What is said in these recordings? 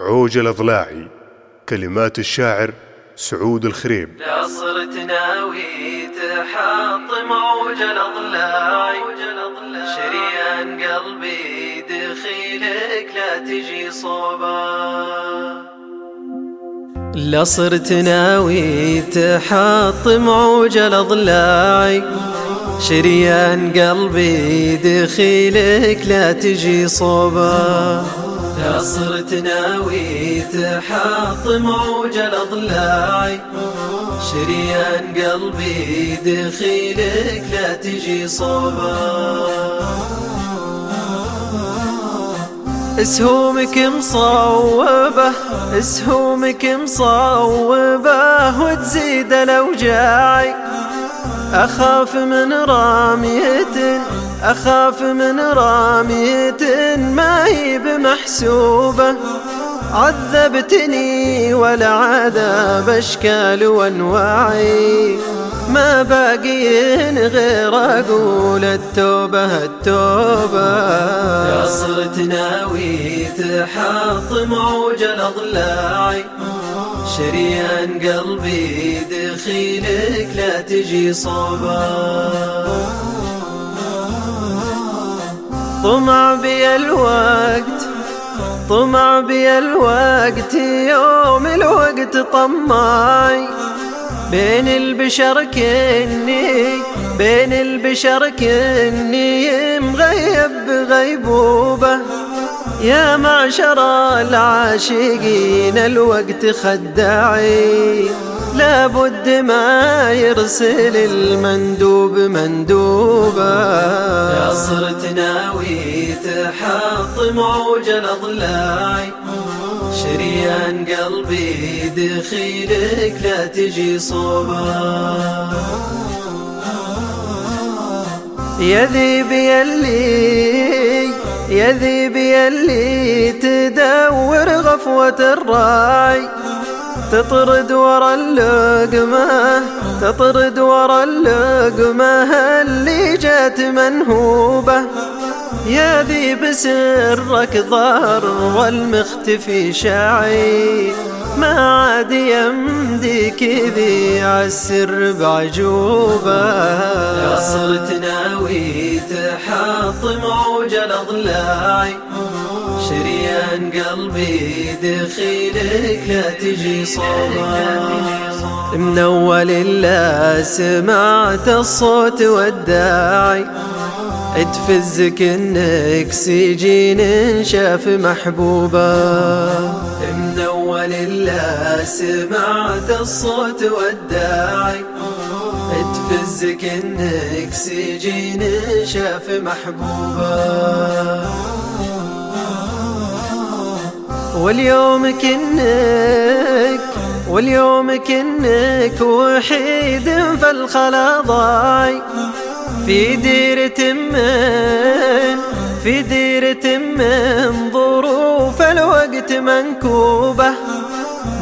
عوج الأضلاعي كلمات الشاعر سعود الخريب لا صرت ناوي تحطم عوج الأضلاعي شريان قلبي دخيلك لا تجي صوبا. لا صرت ناوي تحطم عوج الأضلاعي شريان قلبي دخيلك لا تجي صوبا. صرت ناوي تحطم عوج الأضلاعي شريان قلبي دخيلك لا تجي صوبا اسهومك مصوبة اسهومك مصوبة وتزيد الأوجاعي أخاف من رامية أخاف من رامية ما هي بمحسوبة. عذبتني والعذاب أشكال وأنواعي. ما باقي غير أقول التوبة التوبة. يا صرت ناوي تحطم عوج الأضلاعي شريان قلبي دخيلك لا تجي صوبا طمع بي الوقت طمع بي الوقت يوم الوقت طماي بين البشر كني بين البشر كني مغيب بغيبوبة يا معشر العاشقين الوقت خداعي لابد ما يرسل المندوب مندوبا يا صرت ناوي تحطم عوج الأضلاعي. شريان قلبي دخيلك لا تجي صوبا يا ذيبي اللي يا ذيبي اللي تدور غفوة الرأي. تطرد ورا اللقمة تطرد ورا اللقمة اللي جات منهوبة؟ يا ذي بسرك ظهر والمختفي شاعي. ما عاد يمديك ذي عالسر بعجوبة. صرت ناوي تحطم عوج الأضلاعي. شريان قلبي دخيلك لا تجي صوبا من أول الله سمعت الصوت والداعي. تفزك إنك سجين شاف محبوبة. من اول الله سمعت الصوت والداعي. تفزك إنك سجين شاف محبوبة. واليوم كنك واليوم كنك وحيد في الخلاضاي في ديرة من في ديرة من ظروف الوقت منكوبة.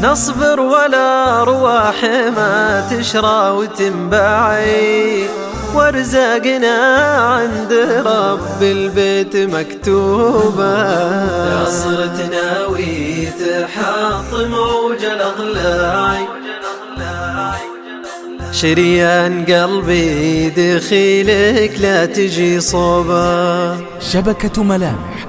نصبر ولا أرواح ما تشرى وتنباعي وارزاقنا عند رب البيت مكتوبة. يا موج الأضلاعي شريان قلبي دخيلك لا تجي صوبا شبكة ملامح.